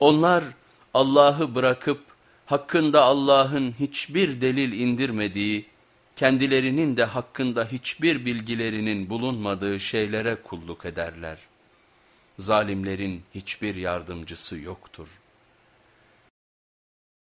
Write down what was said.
Onlar Allah'ı bırakıp hakkında Allah'ın hiçbir delil indirmediği, kendilerinin de hakkında hiçbir bilgilerinin bulunmadığı şeylere kulluk ederler. Zalimlerin hiçbir yardımcısı yoktur.''